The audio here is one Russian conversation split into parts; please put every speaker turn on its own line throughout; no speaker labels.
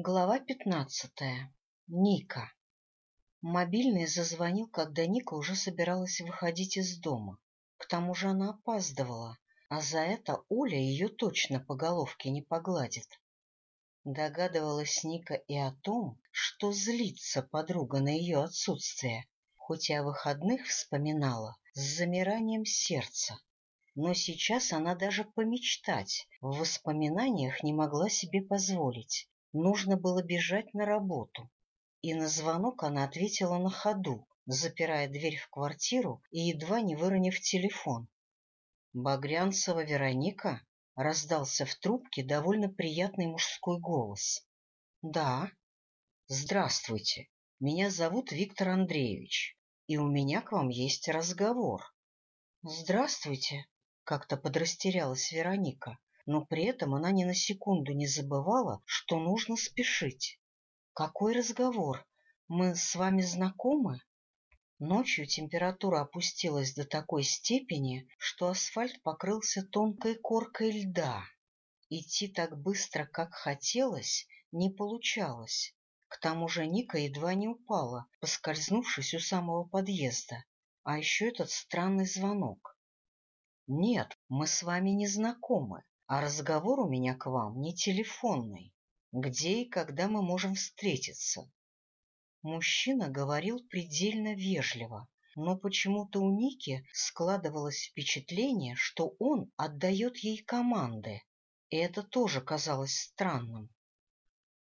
Глава пятнадцатая. Ника. Мобильный зазвонил, когда Ника уже собиралась выходить из дома. К тому же она опаздывала, а за это Оля ее точно по головке не погладит. Догадывалась Ника и о том, что злится подруга на ее отсутствие, хоть и о выходных вспоминала с замиранием сердца. Но сейчас она даже помечтать в воспоминаниях не могла себе позволить Нужно было бежать на работу. И на звонок она ответила на ходу, запирая дверь в квартиру и едва не выронив телефон. «Багрянцева Вероника?» — раздался в трубке довольно приятный мужской голос. «Да». «Здравствуйте. Меня зовут Виктор Андреевич, и у меня к вам есть разговор». «Здравствуйте», — как-то подрастерялась Вероника но при этом она ни на секунду не забывала, что нужно спешить. «Какой разговор? Мы с вами знакомы?» Ночью температура опустилась до такой степени, что асфальт покрылся тонкой коркой льда. Идти так быстро, как хотелось, не получалось. К тому же Ника едва не упала, поскользнувшись у самого подъезда. А еще этот странный звонок. «Нет, мы с вами не знакомы», а разговор у меня к вам не телефонный. Где и когда мы можем встретиться? Мужчина говорил предельно вежливо, но почему-то у Ники складывалось впечатление, что он отдает ей команды. И это тоже казалось странным.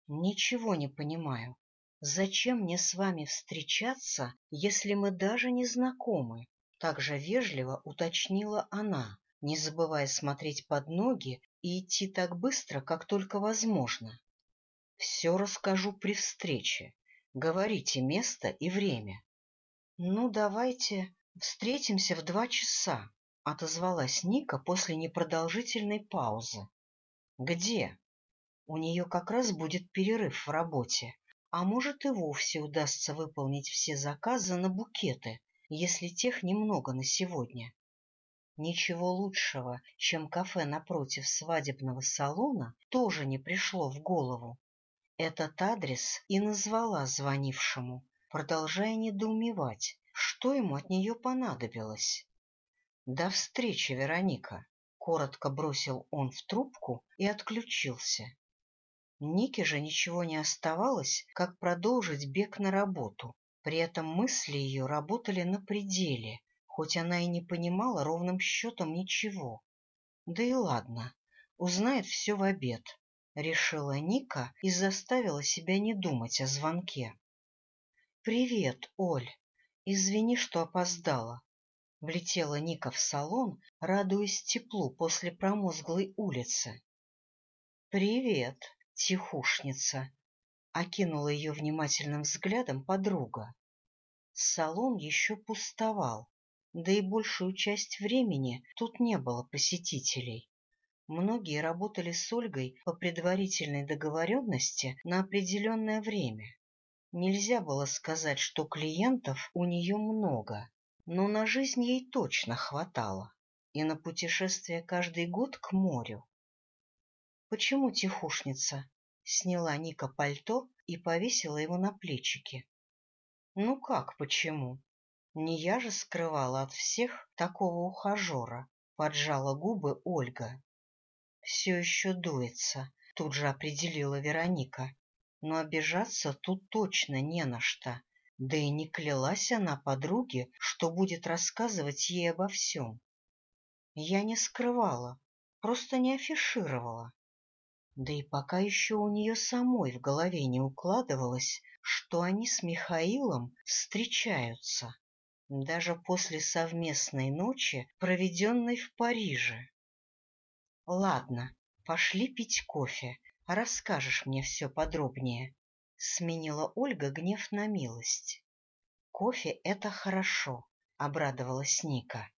Ничего не понимаю. Зачем мне с вами встречаться, если мы даже не знакомы? Так же вежливо уточнила она не забывая смотреть под ноги и идти так быстро, как только возможно. Все расскажу при встрече. Говорите место и время. — Ну, давайте встретимся в два часа, — отозвалась Ника после непродолжительной паузы. — Где? У нее как раз будет перерыв в работе, а может и вовсе удастся выполнить все заказы на букеты, если тех немного на сегодня. Ничего лучшего, чем кафе напротив свадебного салона, тоже не пришло в голову. Этот адрес и назвала звонившему, продолжая недоумевать, что ему от нее понадобилось. «До встречи, Вероника!» — коротко бросил он в трубку и отключился. Нике же ничего не оставалось, как продолжить бег на работу. При этом мысли ее работали на пределе, хоть она и не понимала ровным счетом ничего. Да и ладно, узнает все в обед, решила Ника и заставила себя не думать о звонке. «Привет, Оль. Извини, что опоздала». Влетела Ника в салон, радуясь теплу после промозглой улицы. «Привет, тихушница», — окинула ее внимательным взглядом подруга. Салон еще пустовал, да и большую часть времени тут не было посетителей. Многие работали с Ольгой по предварительной договоренности на определенное время. Нельзя было сказать, что клиентов у нее много, но на жизнь ей точно хватало и на путешествие каждый год к морю. Почему тихушница сняла Ника пальто и повесила его на плечики? Ну как почему? Не я же скрывала от всех такого ухажера, поджала губы Ольга. Все еще дуется, тут же определила Вероника. Но обижаться тут точно не на что. Да и не клялась она подруге, что будет рассказывать ей обо всем. Я не скрывала, просто не афишировала. Да и пока еще у нее самой в голове не укладывалось, что они с Михаилом встречаются даже после совместной ночи, проведенной в Париже. — Ладно, пошли пить кофе, расскажешь мне все подробнее, — сменила Ольга гнев на милость. — Кофе — это хорошо, — обрадовалась Ника.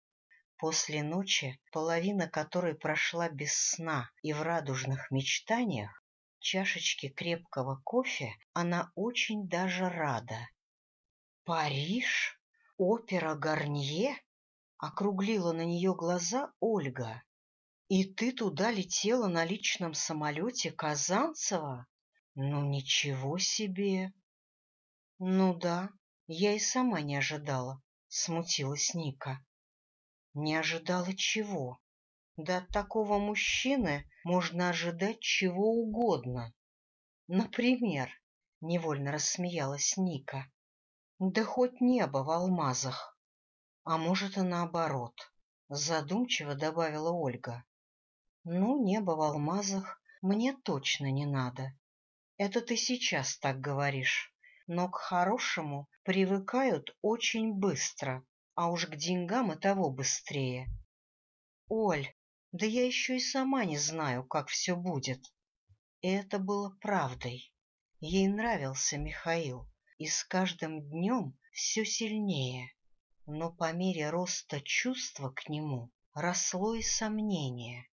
После ночи, половина которой прошла без сна и в радужных мечтаниях, чашечки крепкого кофе она очень даже рада. «Париж?» «Опера Гарнье?» — округлила на нее глаза Ольга. «И ты туда летела на личном самолете Казанцева? Ну ничего себе!» «Ну да, я и сама не ожидала», — смутилась Ника. «Не ожидала чего? Да от такого мужчины можно ожидать чего угодно. Например, — невольно рассмеялась Ника, да хоть небо в алмазах. А может, и наоборот, задумчиво добавила Ольга. Ну, небо в алмазах мне точно не надо. Это ты сейчас так говоришь, но к хорошему привыкают очень быстро, а уж к деньгам и того быстрее. Оль, да я еще и сама не знаю, как все будет. И это было правдой. Ей нравился Михаил и с каждым днем все сильнее. Но по мере роста чувства к нему росло и сомнение.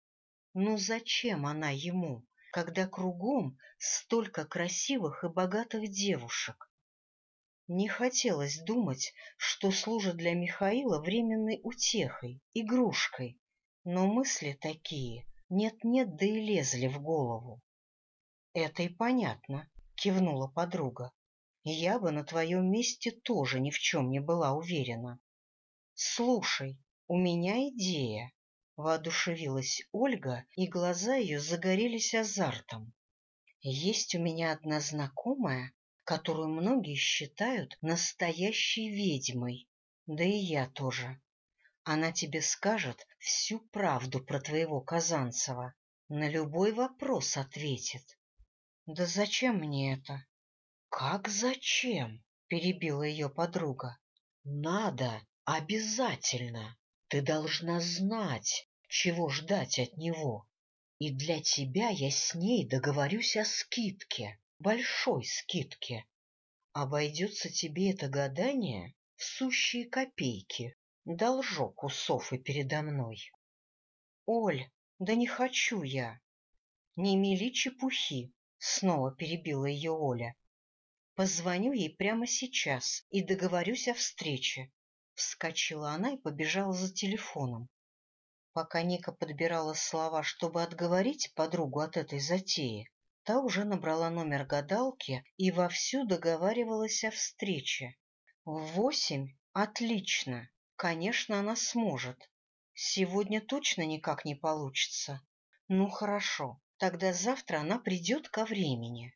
Ну зачем она ему, когда кругом столько красивых и богатых девушек? Не хотелось думать, что служит для Михаила временной утехой, игрушкой, но мысли такие нет-нет, да и лезли в голову. — Это и понятно, — кивнула подруга. Я бы на твоем месте тоже ни в чем не была уверена. Слушай, у меня идея. Воодушевилась Ольга, и глаза ее загорелись азартом. Есть у меня одна знакомая, которую многие считают настоящей ведьмой. Да и я тоже. Она тебе скажет всю правду про твоего Казанцева. На любой вопрос ответит. Да зачем мне это? Как зачем? перебила ее подруга. Надо, обязательно. Ты должна знать, чего ждать от него. И для тебя я с ней договорюсь о скидке, большой скидке. Обойдется тебе это гадание в сущие копейки, должок у Софы передо мной. Оль, да не хочу я. Не мели чепухи, снова перебила ее Оля. Позвоню ей прямо сейчас и договорюсь о встрече. Вскочила она и побежала за телефоном. Пока Ника подбирала слова, чтобы отговорить подругу от этой затеи, та уже набрала номер гадалки и вовсю договаривалась о встрече. В восемь? Отлично. Конечно, она сможет. Сегодня точно никак не получится. Ну, хорошо. Тогда завтра она придет ко времени.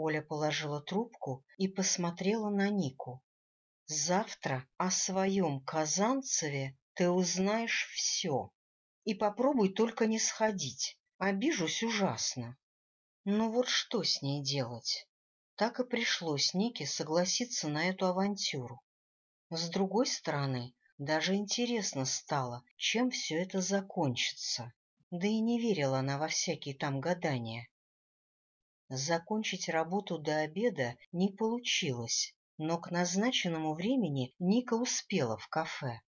Оля положила трубку и посмотрела на Нику. «Завтра о своем Казанцеве ты узнаешь все. И попробуй только не сходить. Обижусь ужасно». Но вот что с ней делать? Так и пришлось Нике согласиться на эту авантюру. С другой стороны, даже интересно стало, чем все это закончится. Да и не верила она во всякие там гадания. Закончить работу до обеда не получилось, но к назначенному времени Ника успела в кафе.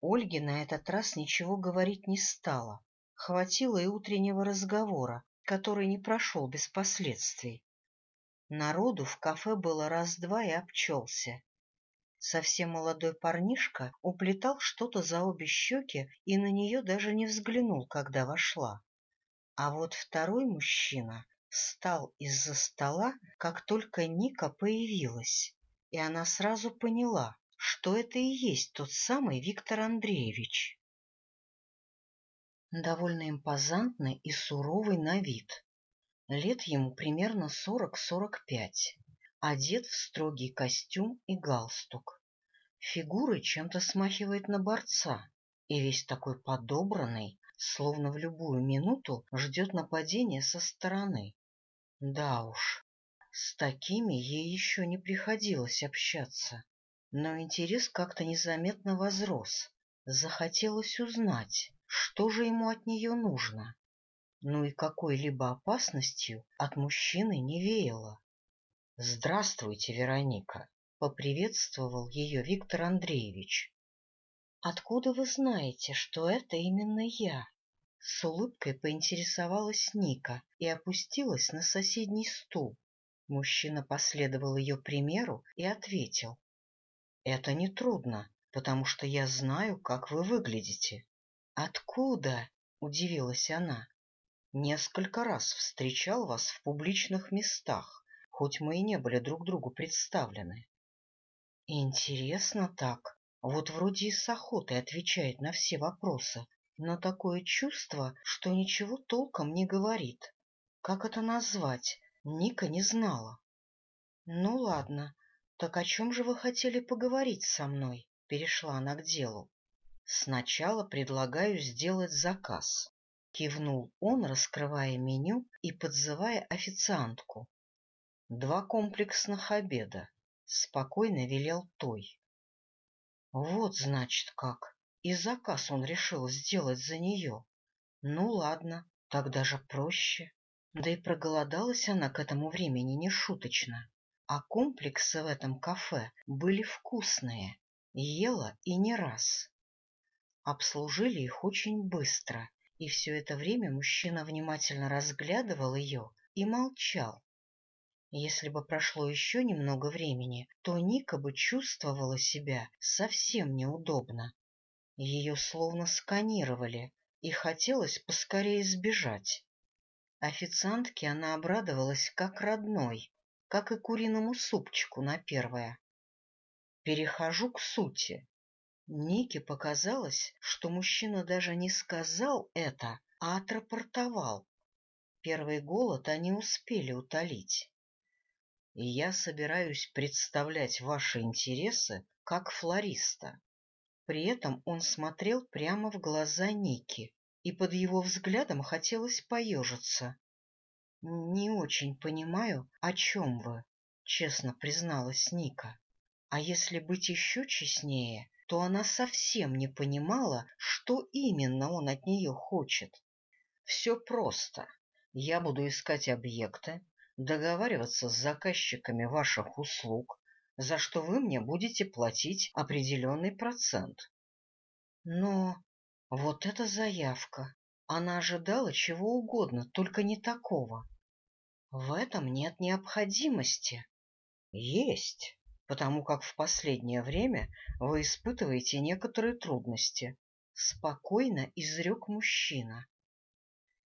Ольге на этот раз ничего говорить не стало. Хватило и утреннего разговора, который не прошел без последствий. Народу в кафе было раз-два и обчелся. Совсем молодой парнишка уплетал что-то за обе щеки и на нее даже не взглянул, когда вошла. А вот второй мужчина встал из-за стола, как только Ника появилась, и она сразу поняла, что это и есть тот самый Виктор Андреевич. Довольно импозантный и суровый на вид. Лет ему примерно сорок-сорок пять. Одет в строгий костюм и галстук. Фигуры чем-то смахивает на борца, и весь такой подобранный, словно в любую минуту ждет нападения со стороны. Да уж, с такими ей еще не приходилось общаться, но интерес как-то незаметно возрос. Захотелось узнать, что же ему от нее нужно. Ну и какой-либо опасностью от мужчины не веяло. — Здравствуйте, Вероника! — поприветствовал ее Виктор Андреевич. — Откуда вы знаете, что это именно я? С улыбкой поинтересовалась Ника и опустилась на соседний стул. Мужчина последовал ее примеру и ответил. — Это нетрудно, потому что я знаю, как вы выглядите. — Откуда? — удивилась она. — Несколько раз встречал вас в публичных местах, хоть мы и не были друг другу представлены. — Интересно так. Вот вроде и с охотой отвечает на все вопросы, но такое чувство, что ничего толком не говорит. Как это назвать, Ника не знала. — Ну ладно, так о чем же вы хотели поговорить со мной? — перешла она к делу. — Сначала предлагаю сделать заказ. Кивнул он, раскрывая меню и подзывая официантку. — Два комплексных обеда, — спокойно велел той. — Вот, значит, как, и заказ он решил сделать за нее. Ну ладно, так даже проще. Да и проголодалась она к этому времени нешуточно. А комплексы в этом кафе были вкусные, ела и не раз. Обслужили их очень быстро, и все это время мужчина внимательно разглядывал ее и молчал. Если бы прошло еще немного времени, то Ника бы чувствовала себя совсем неудобно. Ее словно сканировали, и хотелось поскорее сбежать. Официантке она обрадовалась как родной, как и куриному супчику на первое. Перехожу к сути. Нике показалось, что мужчина даже не сказал это, а отрапортовал. Первый голод они успели утолить. И я собираюсь представлять ваши интересы как флориста. При этом он смотрел прямо в глаза Ники, и под его взглядом хотелось поежиться. — Не очень понимаю, о чем вы, — честно призналась Ника. А если быть еще честнее, то она совсем не понимала, что именно он от нее хочет. Все просто. Я буду искать объекты, договариваться с заказчиками ваших услуг, за что вы мне будете платить определенный процент. Но вот эта заявка, она ожидала чего угодно, только не такого. В этом нет необходимости. Есть, потому как в последнее время вы испытываете некоторые трудности. Спокойно изрек мужчина.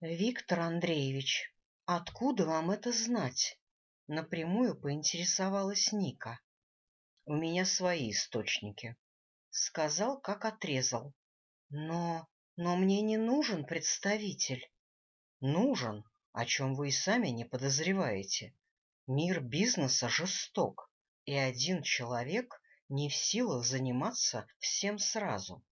Виктор Андреевич, откуда вам это знать? Напрямую поинтересовалась Ника. У меня свои источники. Сказал, как отрезал. Но... но мне не нужен представитель. Нужен, о чем вы и сами не подозреваете. Мир бизнеса жесток, и один человек не в силах заниматься всем сразу.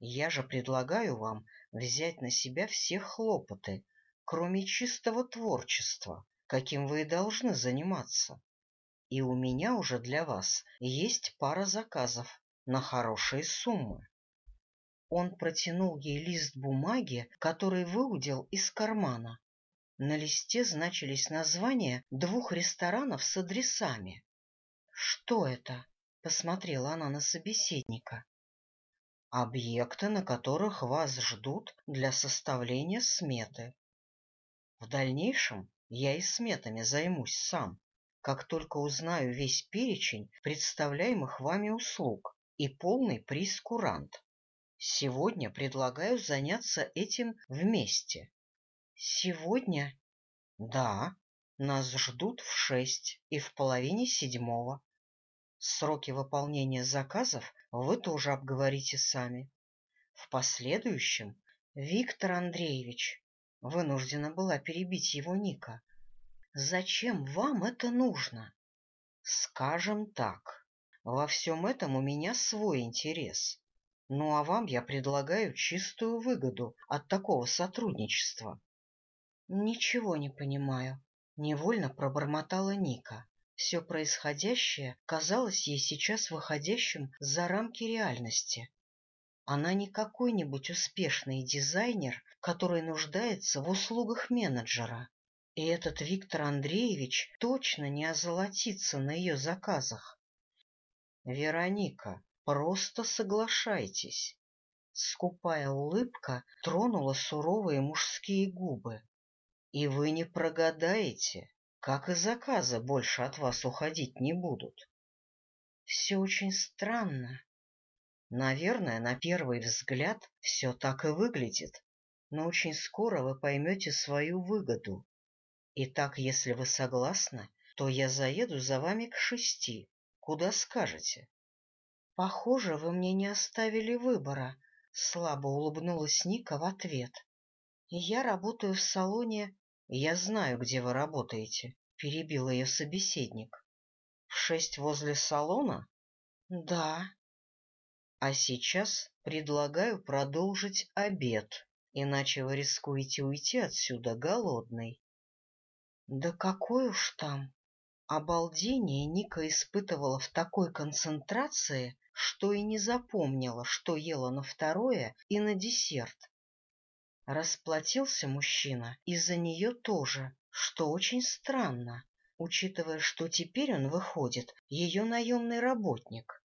Я же предлагаю вам взять на себя все хлопоты, кроме чистого творчества, каким вы и должны заниматься и у меня уже для вас есть пара заказов на хорошие суммы. Он протянул ей лист бумаги, который выудил из кармана. На листе значились названия двух ресторанов с адресами. — Что это? — посмотрела она на собеседника. — Объекты, на которых вас ждут для составления сметы. В дальнейшем я и сметами займусь сам как только узнаю весь перечень представляемых вами услуг и полный прейскурант. Сегодня предлагаю заняться этим вместе. Сегодня? Да, нас ждут в шесть и в половине седьмого. Сроки выполнения заказов вы тоже обговорите сами. В последующем Виктор Андреевич вынуждена была перебить его Ника — Зачем вам это нужно? Скажем так, во всем этом у меня свой интерес. Ну а вам я предлагаю чистую выгоду от такого сотрудничества. Ничего не понимаю. Невольно пробормотала Ника. Все происходящее казалось ей сейчас выходящим за рамки реальности. Она не какой-нибудь успешный дизайнер, который нуждается в услугах менеджера. И этот Виктор Андреевич точно не озолотится на ее заказах. Вероника, просто соглашайтесь. Скупая улыбка тронула суровые мужские губы. И вы не прогадаете, как и заказы больше от вас уходить не будут. Все очень странно. Наверное, на первый взгляд все так и выглядит, но очень скоро вы поймете свою выгоду. Итак, если вы согласны, то я заеду за вами к шести. Куда скажете? — Похоже, вы мне не оставили выбора, — слабо улыбнулась Ника в ответ. — Я работаю в салоне... — Я знаю, где вы работаете, — перебил ее собеседник. — В шесть возле салона? — Да. — А сейчас предлагаю продолжить обед, иначе вы рискуете уйти отсюда голодный. Да какой уж там! Обалдение Ника испытывала в такой концентрации, что и не запомнила, что ела на второе и на десерт. Расплатился мужчина из-за нее тоже, что очень странно, учитывая, что теперь он выходит ее наемный работник.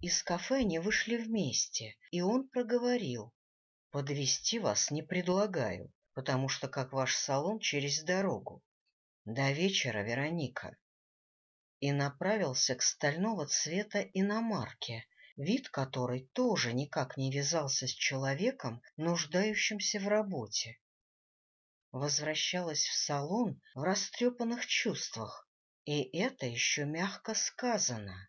Из кафе они вышли вместе, и он проговорил. — Подвести вас не предлагаю, потому что как ваш салон через дорогу до вечера, Вероника, и направился к стального цвета иномарке, вид которой тоже никак не вязался с человеком, нуждающимся в работе. Возвращалась в салон в растрепанных чувствах, и это еще мягко сказано.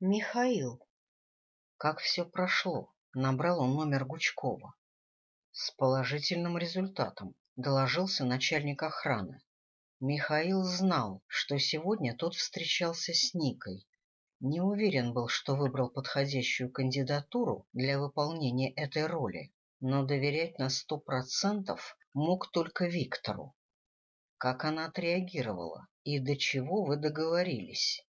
Михаил. Как все прошло, набрал он номер Гучкова. С положительным результатом. — доложился начальник охраны. Михаил знал, что сегодня тот встречался с Никой. Не уверен был, что выбрал подходящую кандидатуру для выполнения этой роли, но доверять на сто процентов мог только Виктору. Как она отреагировала и до чего вы договорились?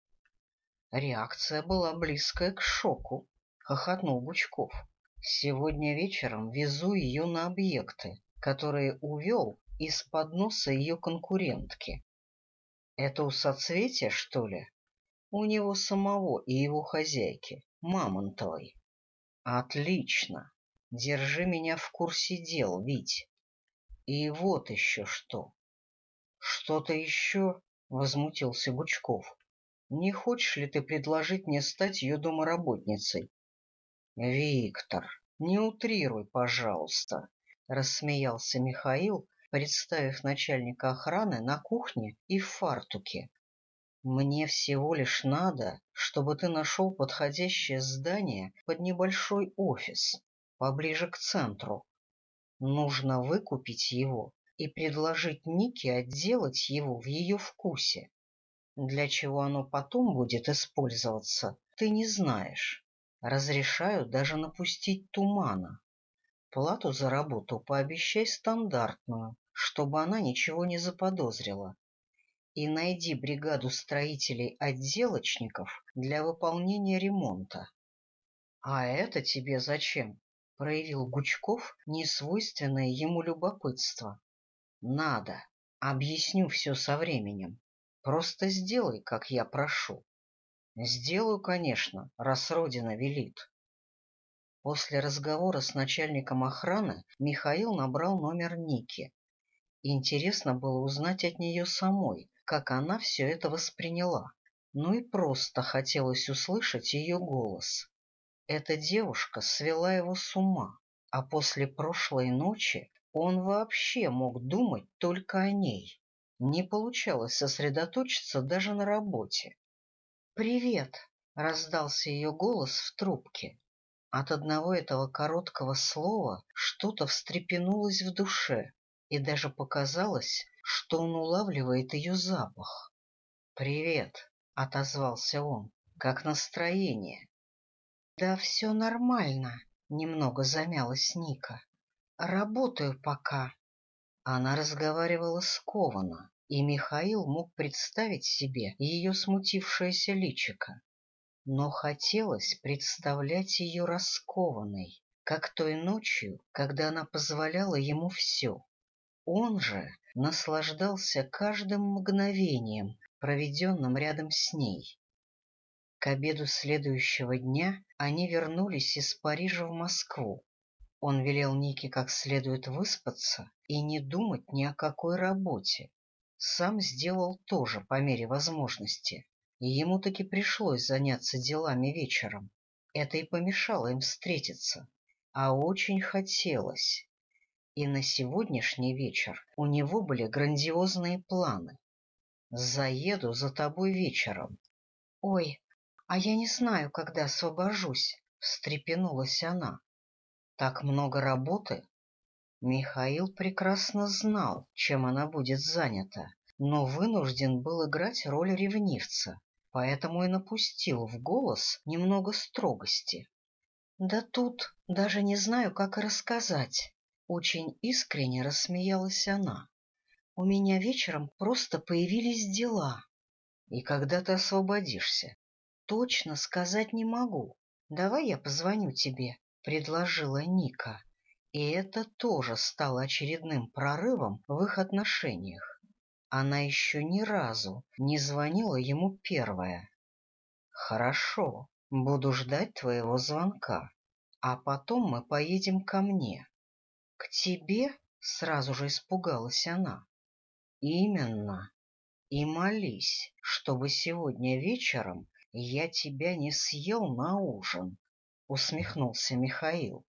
Реакция была близкая к шоку, — хохотнул Бучков. Сегодня вечером везу ее на объекты, которые увел из-под носа ее конкурентки. Это у соцветия, что ли? У него самого и его хозяйки, Мамонтовой. Отлично. Держи меня в курсе дел, Вить. И вот еще что. Что-то еще? Возмутился Гучков. Не хочешь ли ты предложить мне стать ее домоработницей? Виктор, не утрируй, пожалуйста. — рассмеялся Михаил, представив начальника охраны на кухне и в фартуке. «Мне всего лишь надо, чтобы ты нашел подходящее здание под небольшой офис, поближе к центру. Нужно выкупить его и предложить Нике отделать его в ее вкусе. Для чего оно потом будет использоваться, ты не знаешь. Разрешаю даже напустить тумана. Плату за работу пообещай стандартную, чтобы она ничего не заподозрила. И найди бригаду строителей-отделочников для выполнения ремонта. — А это тебе зачем? — проявил Гучков несвойственное ему любопытство. — Надо. Объясню все со временем. Просто сделай, как я прошу. — Сделаю, конечно, раз Родина велит. После разговора с начальником охраны Михаил набрал номер Ники. Интересно было узнать от нее самой, как она все это восприняла. Ну и просто хотелось услышать ее голос. Эта девушка свела его с ума, а после прошлой ночи он вообще мог думать только о ней. Не получалось сосредоточиться даже на работе. «Привет!» — раздался ее голос в трубке. От одного этого короткого слова что-то встрепенулось в душе, и даже показалось, что он улавливает ее запах. «Привет», — отозвался он, — «как настроение?» «Да все нормально», — немного замялась Ника. «Работаю пока». Она разговаривала скованно, и Михаил мог представить себе ее смутившееся личико но хотелось представлять ее раскованной, как той ночью, когда она позволяла ему все. Он же наслаждался каждым мгновением, проведенным рядом с ней. К обеду следующего дня они вернулись из Парижа в Москву. Он велел Нике как следует выспаться и не думать ни о какой работе. Сам сделал тоже по мере возможности и ему таки пришлось заняться делами вечером. Это и помешало им встретиться, а очень хотелось. И на сегодняшний вечер у него были грандиозные планы. «Заеду за тобой вечером». «Ой, а я не знаю, когда освобожусь», — встрепенулась она. «Так много работы?» Михаил прекрасно знал, чем она будет занята, но вынужден был играть роль ревнивца поэтому и напустил в голос немного строгости. Да тут даже не знаю, как рассказать. Очень искренне рассмеялась она. У меня вечером просто появились дела. И когда ты освободишься? Точно сказать не могу. Давай я позвоню тебе, предложила Ника. И это тоже стало очередным прорывом в их отношениях она еще ни разу не звонила ему первая. «Хорошо, буду ждать твоего звонка, а потом мы поедем ко мне». «К тебе?» — сразу же испугалась она. «Именно. И молись, чтобы сегодня вечером я тебя не съел на ужин», — усмехнулся Михаил.